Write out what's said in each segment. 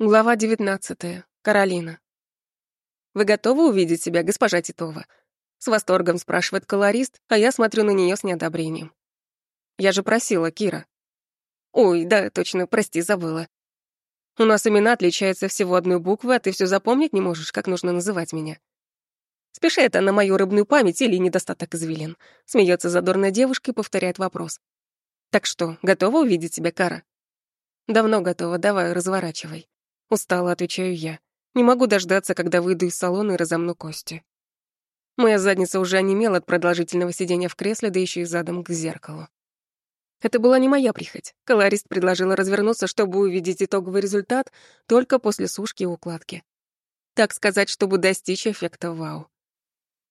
Глава 19. Каролина. «Вы готовы увидеть себя, госпожа Титова?» С восторгом спрашивает колорист, а я смотрю на нее с неодобрением. «Я же просила, Кира». «Ой, да, точно, прости, забыла. У нас имена отличаются всего одной буквы, а ты все запомнить не можешь, как нужно называть меня». Спеши это на мою рыбную память или недостаток извилин. Смеется задорная девушка и повторяет вопрос. «Так что, готова увидеть тебя, Кара?» «Давно готова, давай, разворачивай». Устала, отвечаю я. Не могу дождаться, когда выйду из салона и разомну кости. Моя задница уже онемела от продолжительного сидения в кресле, да еще и задом к зеркалу. Это была не моя прихоть. Колорист предложила развернуться, чтобы увидеть итоговый результат только после сушки и укладки. Так сказать, чтобы достичь эффекта вау.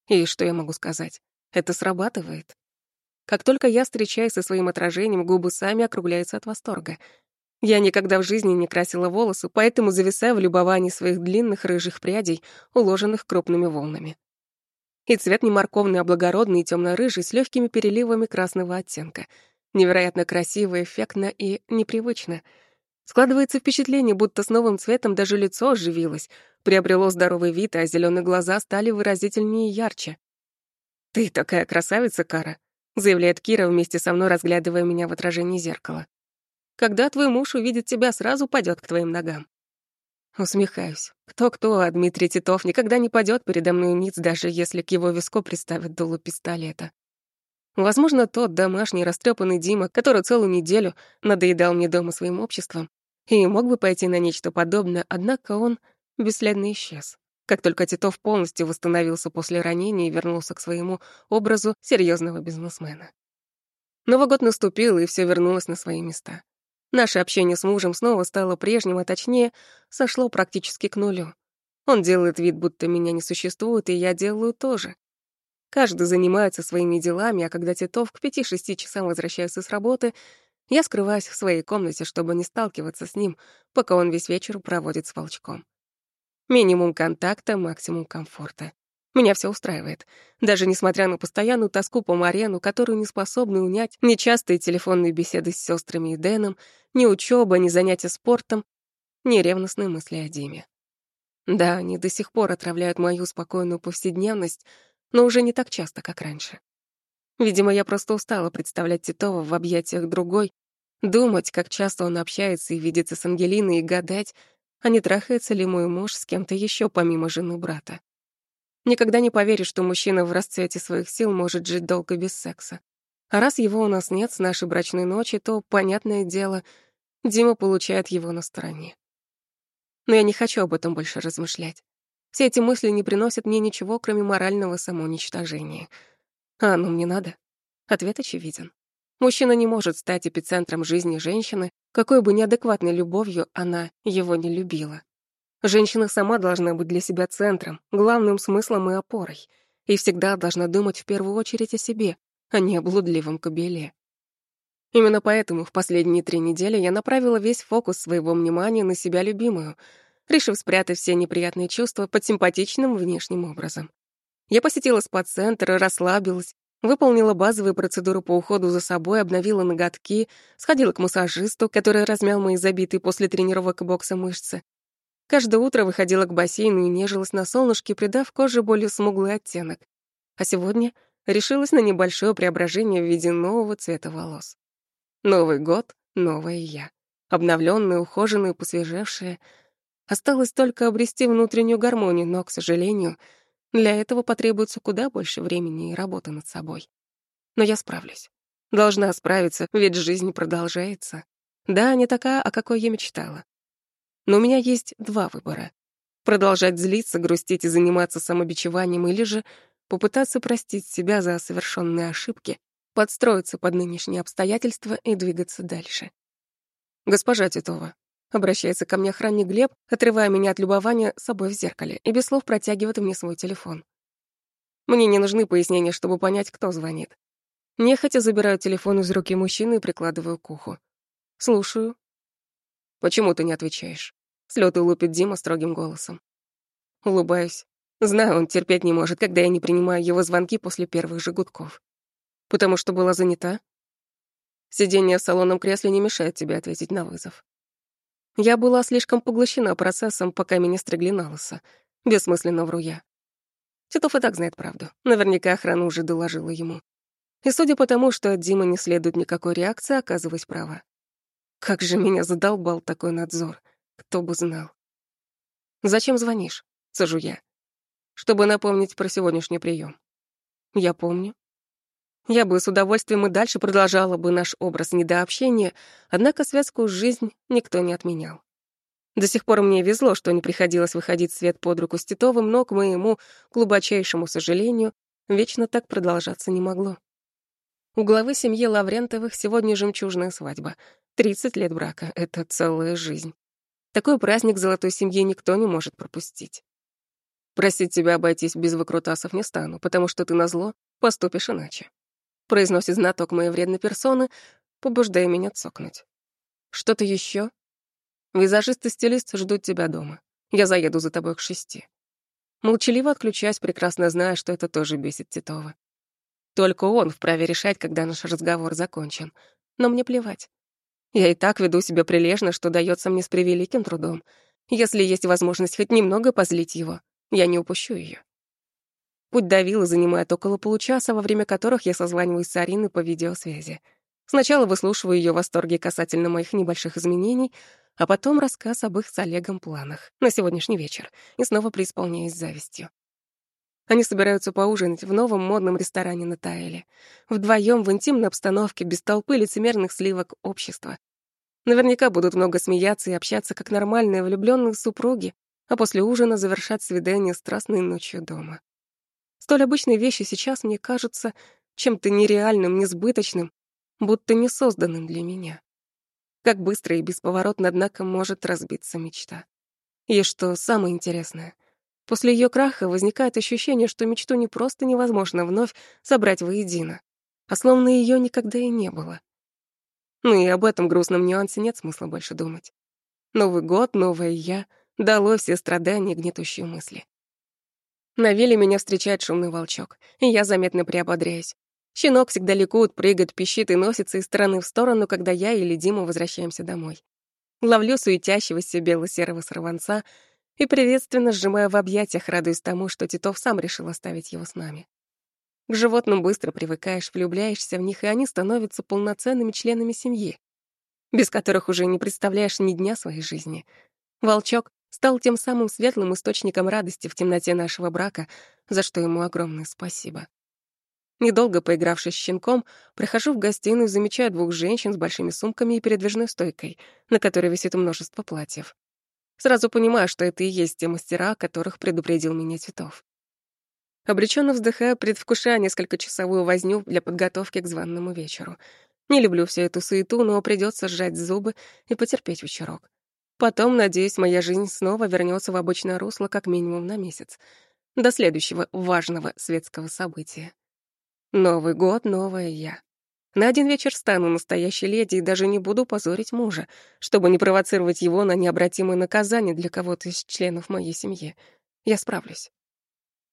И что я могу сказать? Это срабатывает. Как только я встречаюсь со своим отражением, губы сами округляются от восторга. Я никогда в жизни не красила волосы, поэтому зависаю в любовании своих длинных рыжих прядей, уложенных крупными волнами. И цвет не морковный, а благородный и темно-рыжий с легкими переливами красного оттенка. Невероятно красиво, эффектно и непривычно. Складывается впечатление, будто с новым цветом даже лицо оживилось, приобрело здоровый вид, а зеленые глаза стали выразительнее и ярче. «Ты такая красавица, Кара», — заявляет Кира, вместе со мной разглядывая меня в отражении зеркала. Когда твой муж увидит тебя, сразу падет к твоим ногам. Усмехаюсь. Кто-кто, а Дмитрий Титов никогда не падет передо мной ниц, даже если к его виску приставят дуло пистолета. Возможно, тот домашний растрепанный Дима, который целую неделю надоедал мне дома своим обществом, и мог бы пойти на нечто подобное, однако он бесследно исчез. Как только Титов полностью восстановился после ранения и вернулся к своему образу серьезного бизнесмена. Новый год наступил, и все вернулось на свои места. Наше общение с мужем снова стало прежним, а точнее, сошло практически к нулю. Он делает вид, будто меня не существует, и я делаю тоже. Каждый занимается своими делами, а когда Титов к пяти-шести часам возвращается с работы, я скрываюсь в своей комнате, чтобы не сталкиваться с ним, пока он весь вечер проводит с волчком. Минимум контакта, максимум комфорта. Меня все устраивает. Даже несмотря на постоянную тоску по Марену, которую не способны унять ни частые телефонные беседы с сестрами и Дэном, ни учеба, ни занятия спортом, ни ревностные мысли о Диме. Да, они до сих пор отравляют мою спокойную повседневность, но уже не так часто, как раньше. Видимо, я просто устала представлять Титова в объятиях другой, думать, как часто он общается и видится с Ангелиной, и гадать, а не трахается ли мой муж с кем-то еще помимо жены брата. Никогда не поверишь, что мужчина в расцвете своих сил может жить долго без секса. А раз его у нас нет с нашей брачной ночи, то, понятное дело, Дима получает его на стороне. Но я не хочу об этом больше размышлять. Все эти мысли не приносят мне ничего, кроме морального самоуничтожения. А ну мне надо? Ответ очевиден. Мужчина не может стать эпицентром жизни женщины, какой бы неадекватной любовью она его не любила. Женщина сама должна быть для себя центром, главным смыслом и опорой, и всегда должна думать в первую очередь о себе, а не о блудливом кобеле. Именно поэтому в последние три недели я направила весь фокус своего внимания на себя любимую, решив спрятать все неприятные чувства под симпатичным внешним образом. Я посетила спа-центр, расслабилась, выполнила базовые процедуры по уходу за собой, обновила ноготки, сходила к массажисту, который размял мои забитые после тренировок бокса мышцы, Каждое утро выходила к бассейну и нежилась на солнышке, придав коже более смуглый оттенок. А сегодня решилась на небольшое преображение в виде нового цвета волос. Новый год, новая я. Обновленная, ухоженная, посвежевшая. Осталось только обрести внутреннюю гармонию, но, к сожалению, для этого потребуется куда больше времени и работы над собой. Но я справлюсь. Должна справиться, ведь жизнь продолжается. Да, не такая, о какой я мечтала. Но у меня есть два выбора. Продолжать злиться, грустить и заниматься самобичеванием или же попытаться простить себя за совершенные ошибки, подстроиться под нынешние обстоятельства и двигаться дальше. «Госпожа Титова», — обращается ко мне охранник Глеб, отрывая меня от любования собой в зеркале и без слов протягивает мне свой телефон. Мне не нужны пояснения, чтобы понять, кто звонит. Нехотя забираю телефон из руки мужчины и прикладываю к уху. Слушаю. Почему ты не отвечаешь? С лёту лупит Дима строгим голосом. Улыбаюсь. Знаю, он терпеть не может, когда я не принимаю его звонки после первых же гудков. Потому что была занята. Сидение в салонном кресле не мешает тебе ответить на вызов. Я была слишком поглощена процессом, пока меня стригли на лысо. Бессмысленно вру я. Титов и так знает правду. Наверняка охрана уже доложила ему. И судя по тому, что от Димы не следует никакой реакции, оказываюсь права. Как же меня задолбал такой надзор. Кто бы знал. «Зачем звонишь?» — сажу я. «Чтобы напомнить про сегодняшний прием. «Я помню». Я бы с удовольствием и дальше продолжала бы наш образ недообщения, однако связку жизнь никто не отменял. До сих пор мне везло, что не приходилось выходить свет под руку с Титовым, но, к моему глубочайшему сожалению, вечно так продолжаться не могло. У главы семьи Лаврентовых сегодня жемчужная свадьба. 30 лет брака — это целая жизнь. Такой праздник золотой семьи никто не может пропустить. Просить тебя обойтись без выкрутасов не стану, потому что ты назло поступишь иначе. Произносит знаток моей вредной персоны, побуждая меня цокнуть. Что-то еще? Визажист и стилист ждут тебя дома. Я заеду за тобой к шести. Молчаливо отключаясь, прекрасно зная, что это тоже бесит Титова. Только он вправе решать, когда наш разговор закончен. Но мне плевать. Я и так веду себя прилежно, что дается мне с превеликим трудом. Если есть возможность хоть немного позлить его, я не упущу ее. Путь до виллы занимает около получаса, во время которых я созваниваюсь с Ариной по видеосвязи. Сначала выслушиваю ее восторги касательно моих небольших изменений, а потом рассказ об их с Олегом планах на сегодняшний вечер и снова преисполняюсь завистью. Они собираются поужинать в новом модном ресторане на Таэле. Вдвоем в интимной обстановке, без толпы лицемерных сливок общества. Наверняка будут много смеяться и общаться, как нормальные влюбленные супруги, а после ужина завершать свидание страстной ночью дома. Столь обычные вещи сейчас мне кажутся чем-то нереальным, несбыточным, будто не созданным для меня. Как быстро и бесповоротно, однако, может разбиться мечта. И что самое интересное, После ее краха возникает ощущение, что мечту не просто невозможно вновь собрать воедино, а словно ее никогда и не было. Ну и об этом грустном нюансе нет смысла больше думать. Новый год, новое я, дало все страдания гнетущие мысли. На вилле меня встречает шумный волчок, и я заметно приободряюсь. Щенок всегда ликует, прыгает, пищит и носится из стороны в сторону, когда я или Дима возвращаемся домой. Ловлю суетящегося бело-серого сорванца — и приветственно сжимаю в объятиях, радуясь тому, что Титов сам решил оставить его с нами. К животным быстро привыкаешь, влюбляешься в них, и они становятся полноценными членами семьи, без которых уже не представляешь ни дня своей жизни. Волчок стал тем самым светлым источником радости в темноте нашего брака, за что ему огромное спасибо. Недолго поигравшись с щенком, прихожу в гостиную замечаю двух женщин с большими сумками и передвижной стойкой, на которой висит множество платьев. Сразу понимаю, что это и есть те мастера, которых предупредил меня Титов. Обреченно вздыхая, предвкушая несколькочасовую возню для подготовки к званному вечеру. Не люблю всю эту суету, но придется сжать зубы и потерпеть вечерок. Потом, надеюсь, моя жизнь снова вернется в обычное русло как минимум на месяц. До следующего важного светского события. Новый год, новая я. На один вечер стану настоящей леди и даже не буду позорить мужа, чтобы не провоцировать его на необратимое наказание для кого-то из членов моей семьи. Я справлюсь.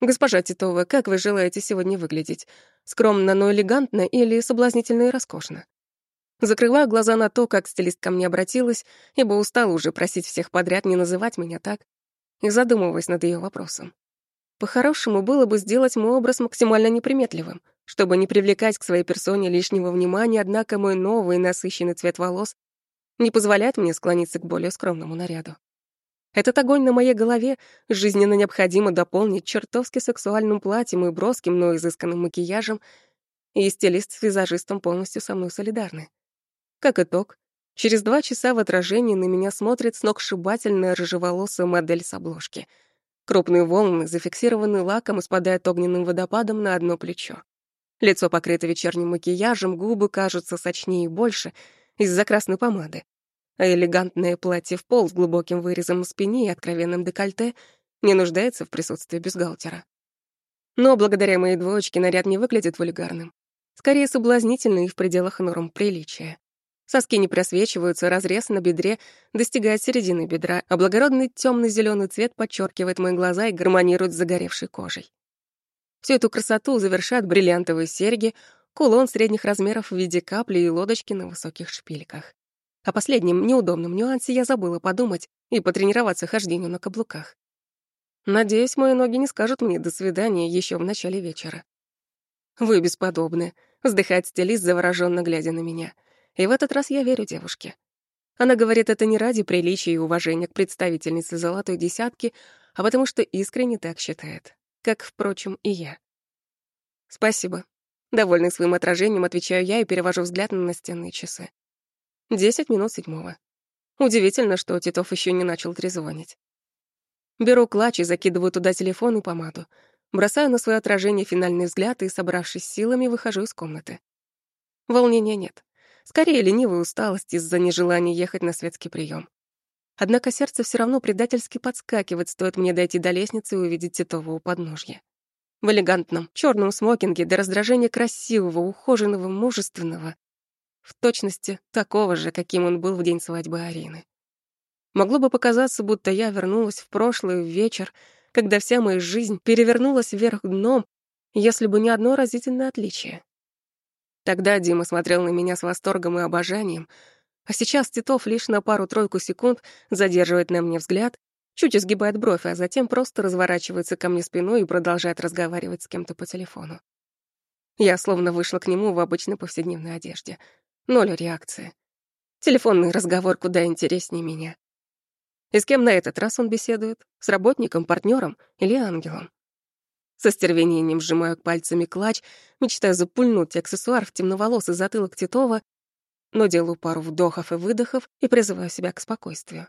Госпожа Титова, как вы желаете сегодня выглядеть? Скромно, но элегантно или соблазнительно и роскошно? Закрываю глаза на то, как стилист ко мне обратилась, ибо устала уже просить всех подряд не называть меня так, и задумываясь над ее вопросом. По-хорошему было бы сделать мой образ максимально неприметливым, чтобы не привлекать к своей персоне лишнего внимания, однако мой новый насыщенный цвет волос не позволяет мне склониться к более скромному наряду. Этот огонь на моей голове жизненно необходимо дополнить чертовски сексуальным платьем и броским, но изысканным макияжем, и стилист с визажистом полностью со мной солидарны. Как итог, через два часа в отражении на меня смотрит сногсшибательная рыжеволосая модель с обложки. Крупные волны, зафиксированные лаком, и спадают огненным водопадом на одно плечо. Лицо покрыто вечерним макияжем, губы кажутся сочнее и больше из-за красной помады. А элегантное платье в пол с глубоким вырезом на спине и откровенным декольте не нуждается в присутствии бюстгальтера. Но благодаря моей двоечке наряд не выглядит вульгарным. Скорее соблазнительный и в пределах норм приличия. Соски не просвечиваются, разрез на бедре достигает середины бедра, а благородный темно зеленый цвет подчеркивает мои глаза и гармонирует с загоревшей кожей. Всю эту красоту завершают бриллиантовые серьги, кулон средних размеров в виде капли и лодочки на высоких шпильках. О последнем неудобном нюансе я забыла подумать и потренироваться хождению на каблуках. Надеюсь, мои ноги не скажут мне «до свидания» еще в начале вечера. «Вы бесподобны», — вздыхает стилист, завороженно глядя на меня. И в этот раз я верю девушке. Она говорит это не ради приличия и уважения к представительнице золотой десятки, а потому что искренне так считает. Как, впрочем, и я. «Спасибо». Довольный своим отражением, отвечаю я и перевожу взгляд на настенные часы. Десять минут седьмого. Удивительно, что Титов еще не начал трезвонить. Беру клатч и закидываю туда телефон и помаду. Бросаю на свое отражение финальный взгляд и, собравшись силами, выхожу из комнаты. Волнения нет. Скорее, ленивая усталость из-за нежелания ехать на светский прием. Однако сердце все равно предательски подскакивает, стоит мне дойти до лестницы и увидеть Титова у подножья. В элегантном черном смокинге до раздражения красивого, ухоженного, мужественного. В точности такого же, каким он был в день свадьбы Арины. Могло бы показаться, будто я вернулась в прошлый вечер, когда вся моя жизнь перевернулась вверх дном, если бы не одно разительное отличие. Тогда Дима смотрел на меня с восторгом и обожанием, а сейчас Титов лишь на пару-тройку секунд задерживает на мне взгляд, чуть изгибает бровь, а затем просто разворачивается ко мне спиной и продолжает разговаривать с кем-то по телефону. Я словно вышла к нему в обычной повседневной одежде. Ноль реакции. Телефонный разговор куда интереснее меня. И с кем на этот раз он беседует? С работником, партнером или ангелом? Со стервенением сжимаю пальцами клатч, мечтая запульнуть аксессуар в темноволосый затылок Титова, но делаю пару вдохов и выдохов и призываю себя к спокойствию.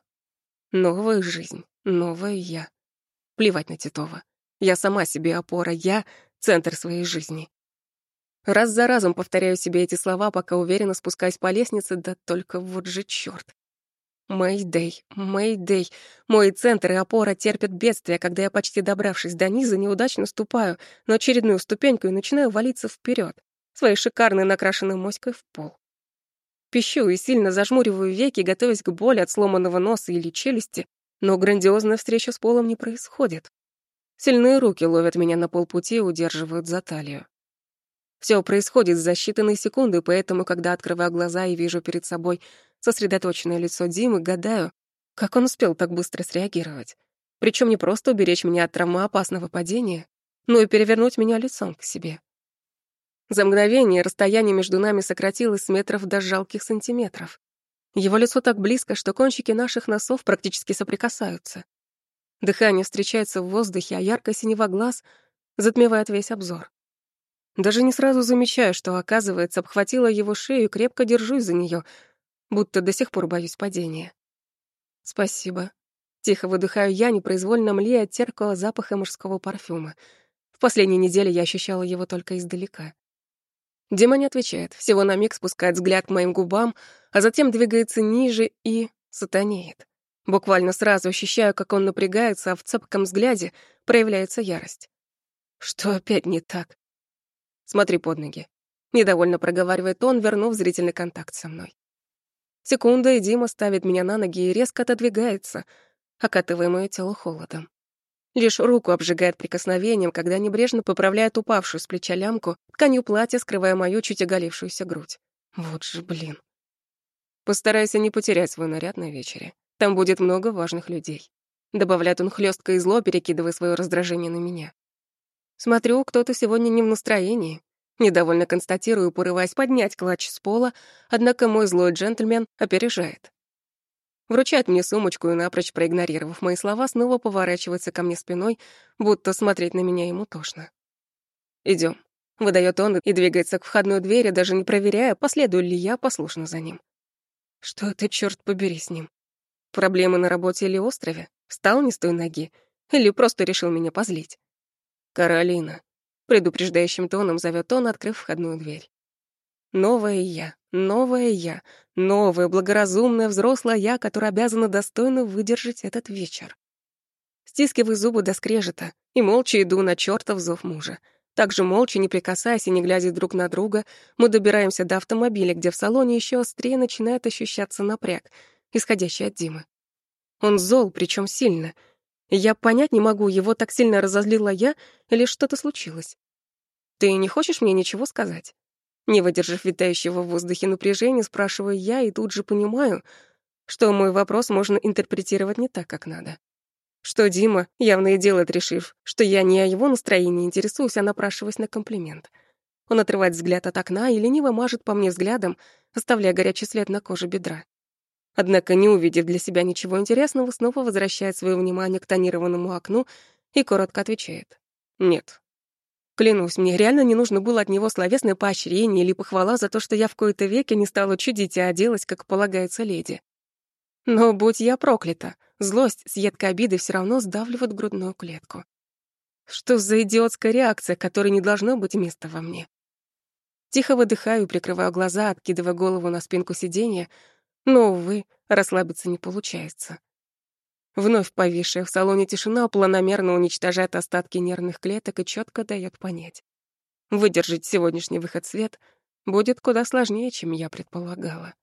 Новая жизнь, новая я. Плевать на Титова. Я сама себе опора, я — центр своей жизни. Раз за разом повторяю себе эти слова, пока уверенно спускаюсь по лестнице, да только вот же чёрт. Мэйдэй, Мэйдэй. Мой центр и опора терпят бедствия, когда я, почти добравшись до низа, неудачно ступаю на очередную ступеньку и начинаю валиться вперед, своей шикарной накрашенной моськой в пол. Пищу и сильно зажмуриваю веки, готовясь к боли от сломанного носа или челюсти, но грандиозная встреча с полом не происходит. Сильные руки ловят меня на полпути и удерживают за талию. Все происходит за считанные секунды, поэтому, когда открываю глаза и вижу перед собой сосредоточенное лицо Димы, гадаю, как он успел так быстро среагировать. Причем не просто уберечь меня от травмоопасного падения, но и перевернуть меня лицом к себе. За мгновение расстояние между нами сократилось с метров до жалких сантиметров. Его лицо так близко, что кончики наших носов практически соприкасаются. Дыхание встречается в воздухе, а ярко синего глаз затмевает весь обзор. Даже не сразу замечаю, что, оказывается, обхватила его шею и крепко держусь за нее, будто до сих пор боюсь падения. «Спасибо». Тихо выдыхаю я, непроизвольно млея от терпкого запаха мужского парфюма. В последние недели я ощущала его только издалека. Дима не отвечает, всего на миг спускает взгляд к моим губам, а затем двигается ниже и сатанеет. Буквально сразу ощущаю, как он напрягается, а в цепком взгляде проявляется ярость. Что опять не так? Смотри под ноги. Недовольно проговаривает он, вернув зрительный контакт со мной. Секунда, и Дима ставит меня на ноги и резко отодвигается, окатывая моё тело холодом. Лишь руку обжигает прикосновением, когда небрежно поправляет упавшую с плеча лямку, тканью платья, скрывая мою чуть оголившуюся грудь. Вот же, блин. Постарайся не потерять свой наряд на вечере. Там будет много важных людей. Добавляет он хлестко и зло, перекидывая свое раздражение на меня. Смотрю, кто-то сегодня не в настроении. Недовольно констатирую, порываясь поднять клатч с пола, однако мой злой джентльмен опережает. Вручает мне сумочку и, напрочь проигнорировав мои слова, снова поворачивается ко мне спиной, будто смотреть на меня ему тошно. Идем, выдает он и двигается к входной двери, даже не проверяя, последую ли я послушно за ним. Что это, черт побери, с ним? Проблемы на работе или острове? Встал не с той ноги? Или просто решил меня позлить? Каролина, предупреждающим тоном зовет он, открыв входную дверь. Новая я, новая я, новая, благоразумная, взрослая я, которая обязана достойно выдержать этот вечер. Стискиваю зубы до скрежета и молча иду на чертов зов мужа. Также молча, не прикасаясь и не глядя друг на друга, мы добираемся до автомобиля, где в салоне еще острее начинает ощущаться напряг, исходящий от Димы. Он зол, причем сильно — я понять не могу, его так сильно разозлила я или что-то случилось. Ты не хочешь мне ничего сказать? Не выдержав витающего в воздухе напряжения, спрашиваю я и тут же понимаю, что мой вопрос можно интерпретировать не так, как надо. Что Дима явно и делает, решив, что я не о его настроении интересуюсь, а напрашиваюсь на комплимент. Он отрывает взгляд от окна и лениво мажет по мне взглядом, оставляя горячий след на коже бедра. Однако, не увидев для себя ничего интересного, снова возвращает свое внимание к тонированному окну и коротко отвечает. «Нет». Клянусь, мне реально не нужно было от него словесное поощрение или похвала за то, что я в кои-то веке не стала чудить, а оделась, как полагается леди. Но будь я проклята, злость с едкой обидой все равно сдавливает грудную клетку. Что за идиотская реакция, которой не должно быть места во мне? Тихо выдыхаю, прикрываю глаза, откидывая голову на спинку сиденья, но, увы, расслабиться не получается. Вновь повисшая в салоне тишина планомерно уничтожает остатки нервных клеток и четко дает понять. Выдержать сегодняшний выход свет будет куда сложнее, чем я предполагала.